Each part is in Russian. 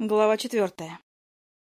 Глава четвертая.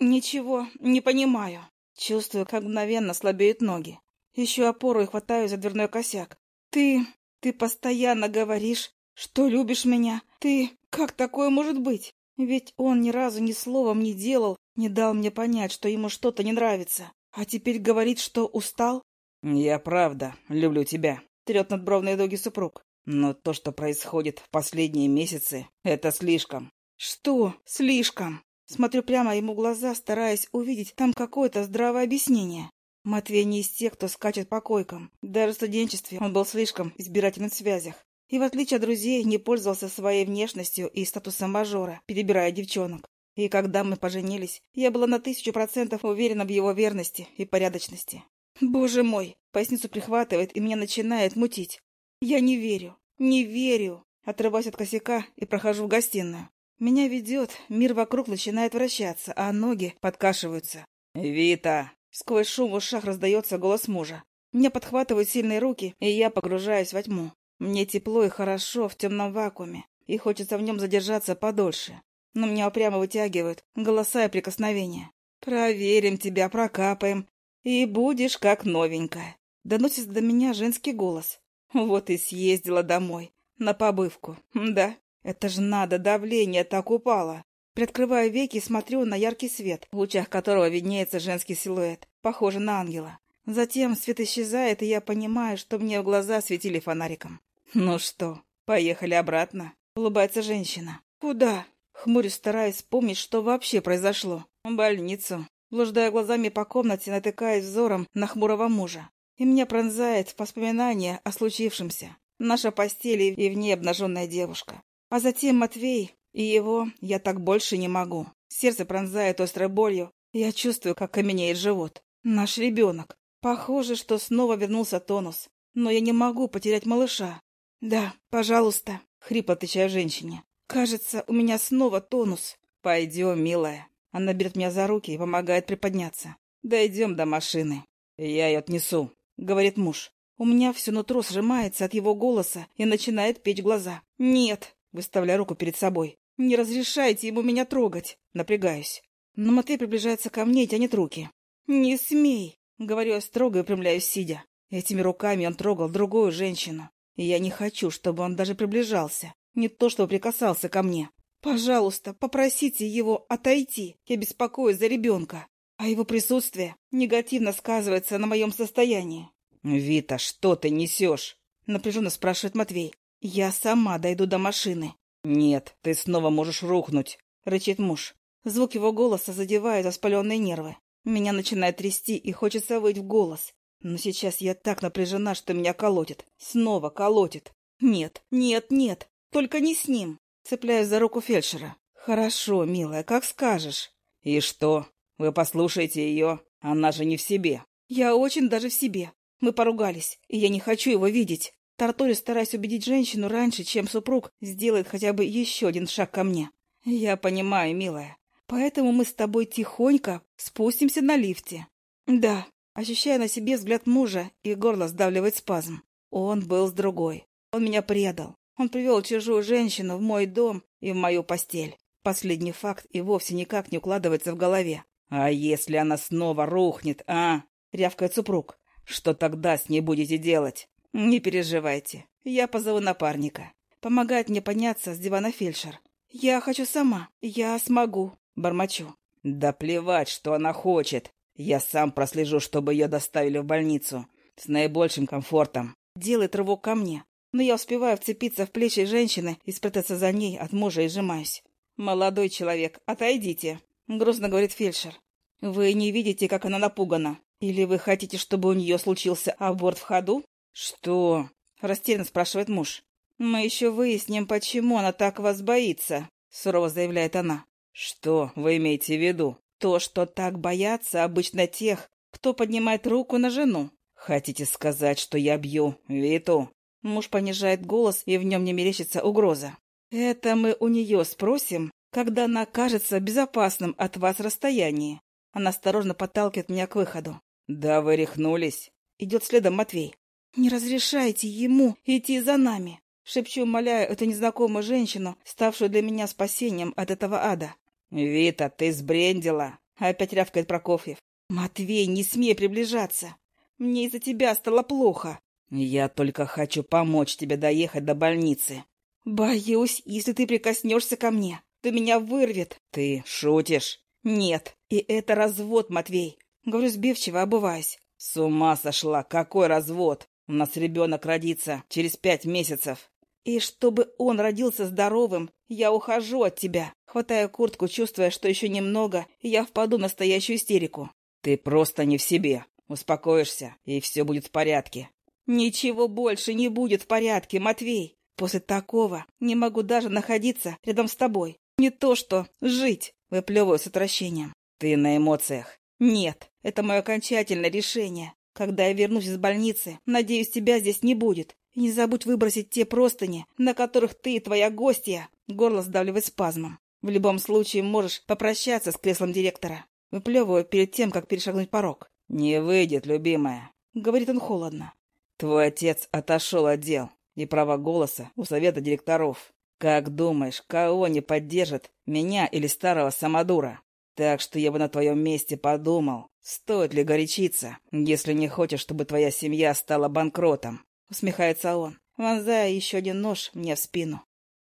Ничего не понимаю. Чувствую, как мгновенно слабеют ноги. Ищу опору и хватаю за дверной косяк. Ты... ты постоянно говоришь, что любишь меня. Ты... как такое может быть? Ведь он ни разу ни словом не делал, не дал мне понять, что ему что-то не нравится. А теперь говорит, что устал? «Я правда люблю тебя», — трет надбровные дуги супруг. «Но то, что происходит в последние месяцы, это слишком. «Что? Слишком?» Смотрю прямо ему в глаза, стараясь увидеть там какое-то здравое объяснение. Матвей не из тех, кто скачет по койкам. Даже в студенчестве он был слишком избирателен в связях. И в отличие от друзей, не пользовался своей внешностью и статусом мажора, перебирая девчонок. И когда мы поженились, я была на тысячу процентов уверена в его верности и порядочности. Боже мой! Поясницу прихватывает и меня начинает мутить. Я не верю, не верю. Отрываюсь от косяка и прохожу в гостиную. Меня ведет, мир вокруг начинает вращаться, а ноги подкашиваются. «Вита!» Сквозь шум в ушах раздается голос мужа. Меня подхватывают сильные руки, и я погружаюсь во тьму. Мне тепло и хорошо в темном вакууме, и хочется в нем задержаться подольше. Но меня упрямо вытягивают голоса и прикосновения. «Проверим тебя, прокапаем, и будешь как новенькая». Доносится до меня женский голос. Вот и съездила домой. На побывку. Да, это же надо, давление так упало. Приоткрываю веки и смотрю на яркий свет, в лучах которого виднеется женский силуэт, похожий на ангела. Затем свет исчезает, и я понимаю, что мне в глаза светили фонариком. «Ну что, поехали обратно?» — улыбается женщина. «Куда?» — хмурюсь, стараясь вспомнить, что вообще произошло. «В больницу». Блуждая глазами по комнате, натыкаясь взором на хмурого мужа. И меня пронзает воспоминание о случившемся. Наша постель и в ней обнаженная девушка. А затем Матвей, и его я так больше не могу. Сердце пронзает острой болью. Я чувствую, как каменеет живот. Наш ребенок. Похоже, что снова вернулся тонус. Но я не могу потерять малыша. Да, пожалуйста, хрипло отвечаю женщине. Кажется, у меня снова тонус. Пойдем, милая. Она берет меня за руки и помогает приподняться. Дойдем до машины. Я ее отнесу, говорит муж. У меня все нутро сжимается от его голоса и начинает печь глаза. Нет, выставляя руку перед собой. «Не разрешайте ему меня трогать!» Напрягаюсь. Но Матвей приближается ко мне и тянет руки. «Не смей!» — говорю я строго и упрямляюсь, сидя. Этими руками он трогал другую женщину. И я не хочу, чтобы он даже приближался. Не то, чтобы прикасался ко мне. Пожалуйста, попросите его отойти. Я беспокоюсь за ребенка. А его присутствие негативно сказывается на моем состоянии. «Вита, что ты несешь?» — напряженно спрашивает Матвей. «Я сама дойду до машины». «Нет, ты снова можешь рухнуть», — рычит муж. Звук его голоса задевает воспаленные нервы. Меня начинает трясти и хочется выть в голос. Но сейчас я так напряжена, что меня колотит. Снова колотит. «Нет, нет, нет, только не с ним!» Цепляюсь за руку фельдшера. «Хорошо, милая, как скажешь». «И что? Вы послушайте ее. Она же не в себе». «Я очень даже в себе. Мы поругались, и я не хочу его видеть. Тартори стараясь убедить женщину раньше, чем супруг сделает хотя бы еще один шаг ко мне. Я понимаю, милая. Поэтому мы с тобой тихонько спустимся на лифте. Да, ощущая на себе взгляд мужа, и горло сдавливает спазм. Он был с другой. Он меня предал. Он привел чужую женщину в мой дом и в мою постель. Последний факт и вовсе никак не укладывается в голове. «А если она снова рухнет, а?» — рявкает супруг. «Что тогда с ней будете делать?» «Не переживайте, я позову напарника. Помогает мне подняться с дивана фельдшер. Я хочу сама, я смогу», — бормочу. «Да плевать, что она хочет. Я сам прослежу, чтобы ее доставили в больницу. С наибольшим комфортом». Делает рывок ко мне, но я успеваю вцепиться в плечи женщины и спрятаться за ней от мужа и сжимаюсь. «Молодой человек, отойдите», — грустно говорит фельдшер. «Вы не видите, как она напугана? Или вы хотите, чтобы у нее случился аборт в ходу?» «Что?» — растерянно спрашивает муж. «Мы еще выясним, почему она так вас боится», — сурово заявляет она. «Что вы имеете в виду?» «То, что так боятся обычно тех, кто поднимает руку на жену». «Хотите сказать, что я бью Виту?» Муж понижает голос, и в нем не мерещится угроза. «Это мы у нее спросим, когда она окажется безопасным от вас расстоянии». Она осторожно подталкивает меня к выходу. «Да вы рехнулись». Идет следом Матвей. «Не разрешайте ему идти за нами!» Шепчу, умоляю эту незнакомую женщину, ставшую для меня спасением от этого ада. «Вита, ты сбрендила!» — опять рявкает Прокофьев. «Матвей, не смей приближаться! Мне из-за тебя стало плохо!» «Я только хочу помочь тебе доехать до больницы!» «Боюсь, если ты прикоснешься ко мне, то меня вырвет!» «Ты шутишь?» «Нет, и это развод, Матвей!» Говорю сбивчиво, обуваясь. «С ума сошла! Какой развод? У нас ребенок родится через пять месяцев!» «И чтобы он родился здоровым, я ухожу от тебя!» Хватаю куртку, чувствуя, что еще немного, и я впаду в настоящую истерику. «Ты просто не в себе. Успокоишься, и все будет в порядке». «Ничего больше не будет в порядке, Матвей. После такого не могу даже находиться рядом с тобой. Не то что жить!» Выплевываю с отвращением. «Ты на эмоциях». «Нет, это мое окончательное решение. Когда я вернусь из больницы, надеюсь, тебя здесь не будет. И не забудь выбросить те простыни, на которых ты и твоя гостья...» Горло сдавливает спазмом. «В любом случае можешь попрощаться с креслом директора». Выплевываю перед тем, как перешагнуть порог. «Не выйдет, любимая», — говорит он холодно. «Твой отец отошел от дел и права голоса у совета директоров. Как думаешь, кого не поддержит, меня или старого самодура? Так что я бы на твоем месте подумал, стоит ли горячиться, если не хочешь, чтобы твоя семья стала банкротом». Усмехается он, вонзая еще один нож мне в спину.